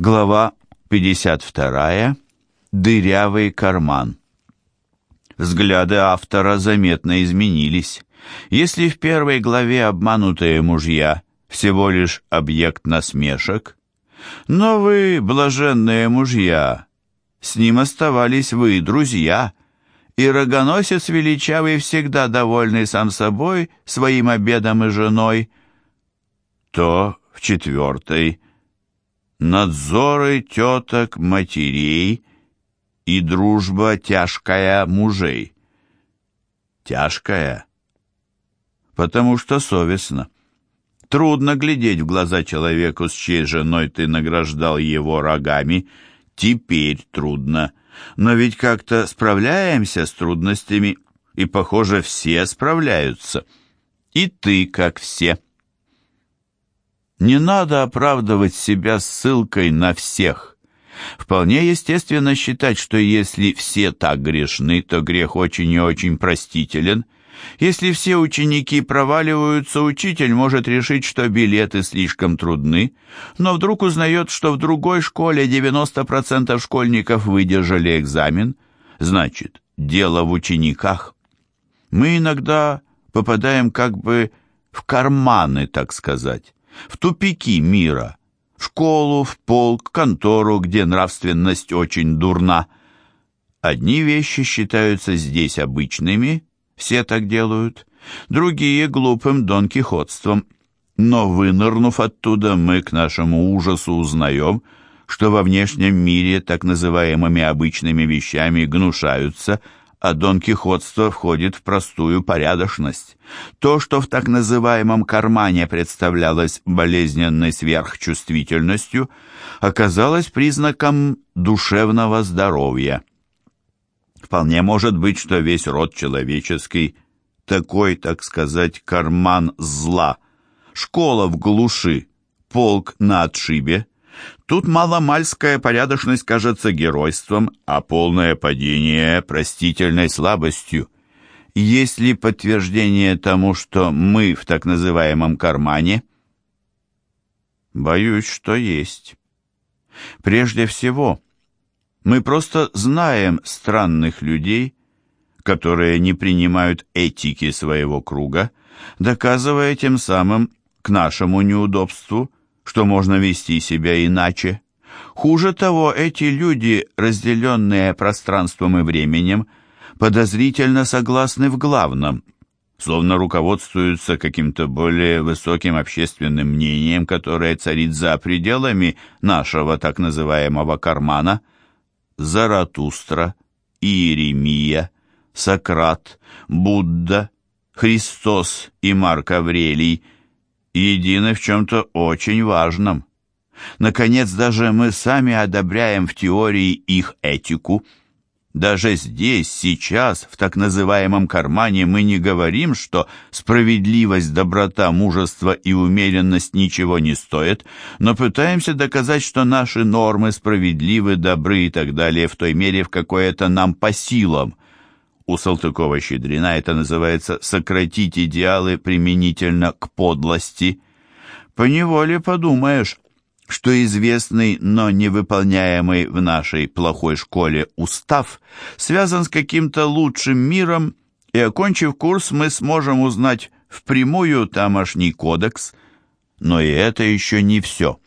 Глава 52. Дырявый карман. Взгляды автора заметно изменились. Если в первой главе обманутые мужья всего лишь объект насмешек, но вы, блаженные мужья, с ним оставались вы, друзья, и рогоносец величавый, всегда довольный сам собой, своим обедом и женой, то в четвертой надзоры теток матерей и дружба тяжкая мужей. Тяжкая, потому что совестно. Трудно глядеть в глаза человеку, с чьей женой ты награждал его рогами. Теперь трудно. Но ведь как-то справляемся с трудностями, и, похоже, все справляются. И ты, как все. Не надо оправдывать себя ссылкой на всех. Вполне естественно считать, что если все так грешны, то грех очень и очень простителен. Если все ученики проваливаются, учитель может решить, что билеты слишком трудны, но вдруг узнает, что в другой школе 90% школьников выдержали экзамен. Значит, дело в учениках. Мы иногда попадаем как бы в карманы, так сказать в тупики мира, в школу, в полк, контору, где нравственность очень дурна. Одни вещи считаются здесь обычными, все так делают, другие — глупым донкихотством. Но, вынырнув оттуда, мы к нашему ужасу узнаем, что во внешнем мире так называемыми обычными вещами гнушаются — а донкихотство входит в простую порядочность. То, что в так называемом кармане представлялось болезненной сверхчувствительностью, оказалось признаком душевного здоровья. Вполне может быть, что весь род человеческий такой, так сказать, карман зла, школа в глуши, полк на отшибе, Тут маломальская порядочность кажется геройством, а полное падение – простительной слабостью. Есть ли подтверждение тому, что мы в так называемом кармане? Боюсь, что есть. Прежде всего, мы просто знаем странных людей, которые не принимают этики своего круга, доказывая тем самым к нашему неудобству – что можно вести себя иначе. Хуже того, эти люди, разделенные пространством и временем, подозрительно согласны в главном, словно руководствуются каким-то более высоким общественным мнением, которое царит за пределами нашего так называемого кармана. Заратустра, Иеремия, Сократ, Будда, Христос и Марк Аврелий – едины в чем-то очень важном. Наконец, даже мы сами одобряем в теории их этику. Даже здесь, сейчас, в так называемом кармане, мы не говорим, что справедливость, доброта, мужество и умеренность ничего не стоят, но пытаемся доказать, что наши нормы справедливы, добры и так далее в той мере, в какой это нам по силам. У Салтыкова-Щедрина это называется «сократить идеалы применительно к подлости». Поневоле подумаешь, что известный, но невыполняемый в нашей плохой школе устав связан с каким-то лучшим миром, и, окончив курс, мы сможем узнать впрямую тамошний кодекс. Но и это еще не все.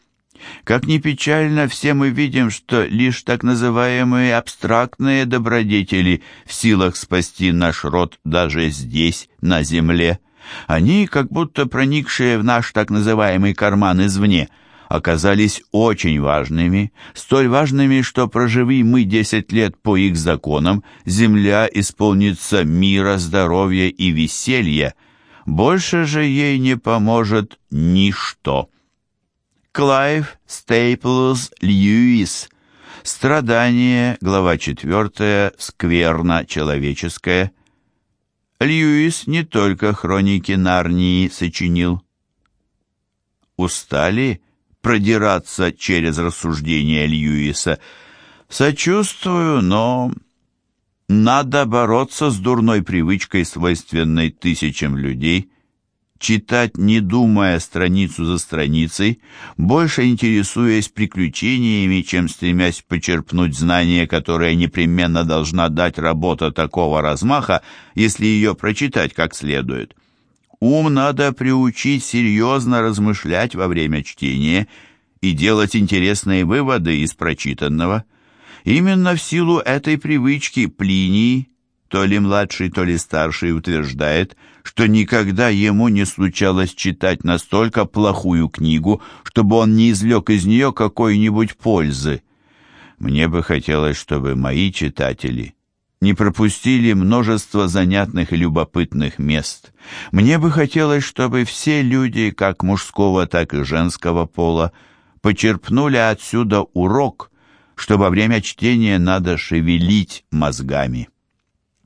Как ни печально, все мы видим, что лишь так называемые абстрактные добродетели в силах спасти наш род даже здесь, на земле. Они, как будто проникшие в наш так называемый карман извне, оказались очень важными, столь важными, что проживи мы десять лет по их законам, земля исполнится мира, здоровья и веселья. Больше же ей не поможет ничто. Клайв Стейплз Льюис. Страдание, глава 4, скверно человеческое. Льюис не только хроники Нарнии сочинил. Устали продираться через рассуждения Льюиса? Сочувствую, но надо бороться с дурной привычкой, свойственной тысячам людей, читать, не думая страницу за страницей, больше интересуясь приключениями, чем стремясь почерпнуть знания, которые непременно должна дать работа такого размаха, если ее прочитать как следует. Ум надо приучить серьезно размышлять во время чтения и делать интересные выводы из прочитанного. Именно в силу этой привычки Плиний, то ли младший, то ли старший, утверждает, что никогда ему не случалось читать настолько плохую книгу, чтобы он не извлек из нее какой-нибудь пользы. Мне бы хотелось, чтобы мои читатели не пропустили множество занятных и любопытных мест. Мне бы хотелось, чтобы все люди, как мужского, так и женского пола, почерпнули отсюда урок, что во время чтения надо шевелить мозгами.